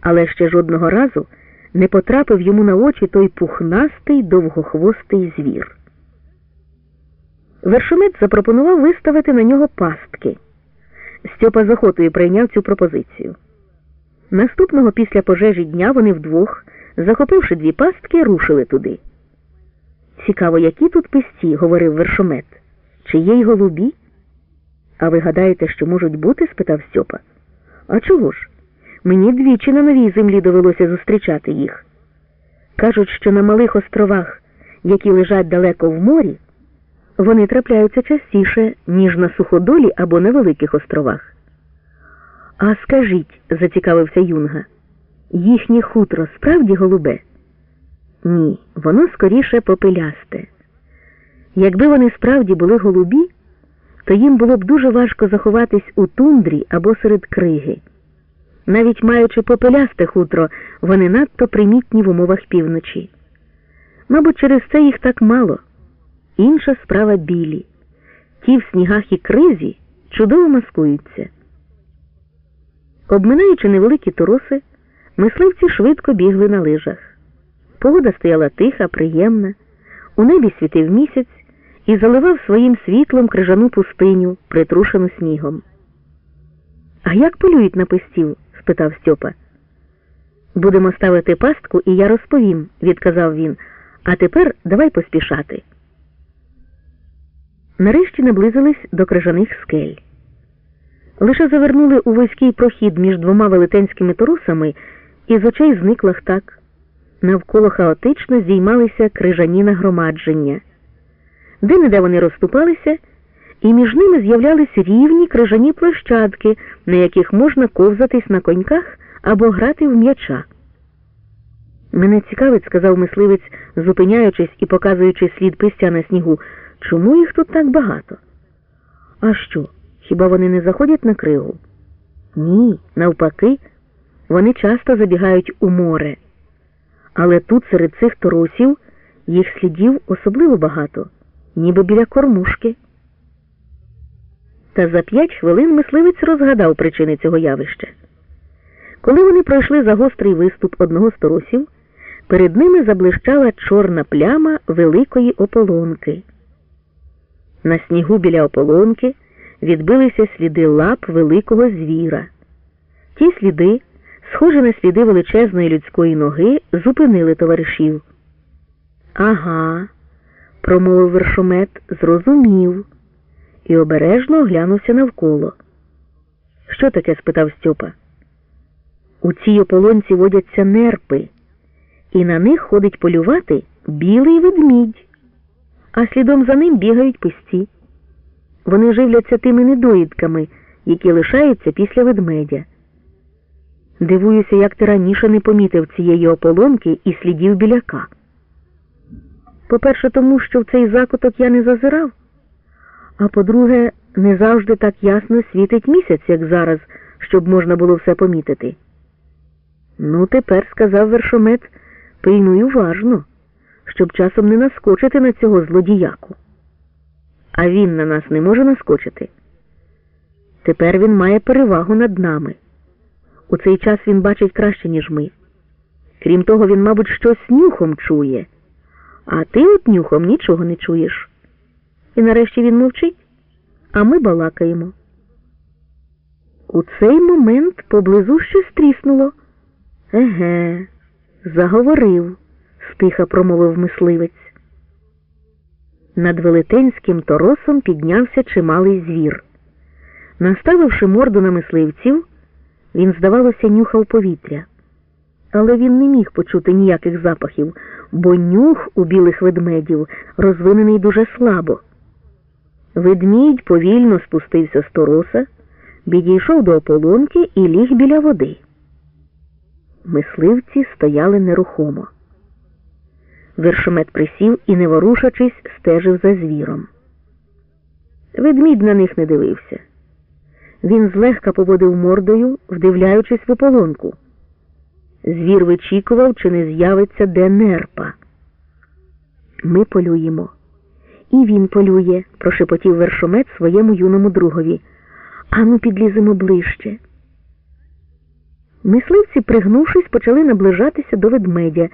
але ще жодного разу не потрапив йому на очі той пухнастий довгохвостий звір. Вершомет запропонував виставити на нього пастки. Стьопа з охотою прийняв цю пропозицію. Наступного після пожежі дня вони вдвох, захопивши дві пастки, рушили туди. Цікаво, які тут песті, говорив вершомет. Чи є й голубі? А ви гадаєте, що можуть бути? спитав Стьопа. А чого ж? Мені двічі на новій землі довелося зустрічати їх. Кажуть, що на малих островах, які лежать далеко в морі, вони трапляються частіше, ніж на суходолі або на великих островах. А скажіть, зацікавився Юнга, їхнє хутро справді голубе? Ні, воно скоріше попелясте. Якби вони справді були голубі, то їм було б дуже важко заховатись у тундрі або серед криги. Навіть маючи попелясте хутро, вони надто примітні в умовах півночі. Мабуть, через це їх так мало. Інша справа білі. Ті в снігах і кризі чудово маскуються. Обминаючи невеликі тороси, мисливці швидко бігли на лижах. Погода стояла тиха, приємна, у небі світив місяць і заливав своїм світлом крижану пустиню, притрушену снігом. А як полюють на пестів? Спитав Стьопа. Будемо ставити пастку, і я розповім, відказав він. А тепер давай поспішати. Нарешті наблизились до крижаних скель. Лише завернули у вузький прохід між двома велетенськими торусами, і з очей зник лахтак. Навколо хаотично здіймалися крижані нагромадження. Де неде вони розступалися, і між ними з'являлись рівні крижані площадки, на яких можна ковзатись на коньках або грати в м'яча. Мене цікавить, сказав мисливець, зупиняючись і показуючи слід пистя на снігу, чому їх тут так багато? А що? Хіба вони не заходять на кригу? Ні, навпаки, вони часто забігають у море. Але тут серед цих торосів їх слідів особливо багато, ніби біля кормушки. Та за п'ять хвилин мисливець розгадав причини цього явища. Коли вони пройшли за гострий виступ одного з торосів, перед ними заблищала чорна пляма великої ополонки. На снігу біля ополонки відбилися сліди лап великого звіра. Ті сліди, схожі на сліди величезної людської ноги, зупинили товаришів. Ага, промовив вершомет, зрозумів і обережно оглянувся навколо. Що таке? спитав Стьопа. У цій ополонці водяться нерпи, і на них ходить полювати білий ведмідь, а слідом за ним бігають писці. Вони живляться тими недоїдками, які лишаються після ведмедя. Дивуюся, як ти раніше не помітив цієї ополонки і слідів біляка. По-перше, тому що в цей закуток я не зазирав, а по-друге, не завжди так ясно світить місяць, як зараз, щоб можна було все помітити. Ну, тепер, сказав вершомет, пильнуй уважно, щоб часом не наскочити на цього злодіяку. А він на нас не може наскочити. Тепер він має перевагу над нами. У цей час він бачить краще, ніж ми. Крім того, він, мабуть, щось нюхом чує, а ти от нюхом нічого не чуєш. І нарешті він мовчить, а ми балакаємо. У цей момент поблизу щось тріснуло. Еге, заговорив, стиха промовив мисливець. Над велетенським торосом піднявся чималий звір. Наставивши морду на мисливців, він, здавалося, нюхав повітря. Але він не міг почути ніяких запахів, бо нюх у білих ведмедів розвинений дуже слабо. Ведмідь повільно спустився з тороса, підійшов до ополонки і ліг біля води. Мисливці стояли нерухомо. Вершомет присів і, не ворушачись, стежив за звіром. Ведмідь на них не дивився. Він злегка поводив мордою, вдивляючись в ополонку. Звір вичікував, чи не з'явиться де нерпа. Ми полюємо. І він полює, прошепотів вершомет своєму юному другові. Ану, підліземо ближче. Мисливці, пригнувшись, почали наближатися до ведмедя.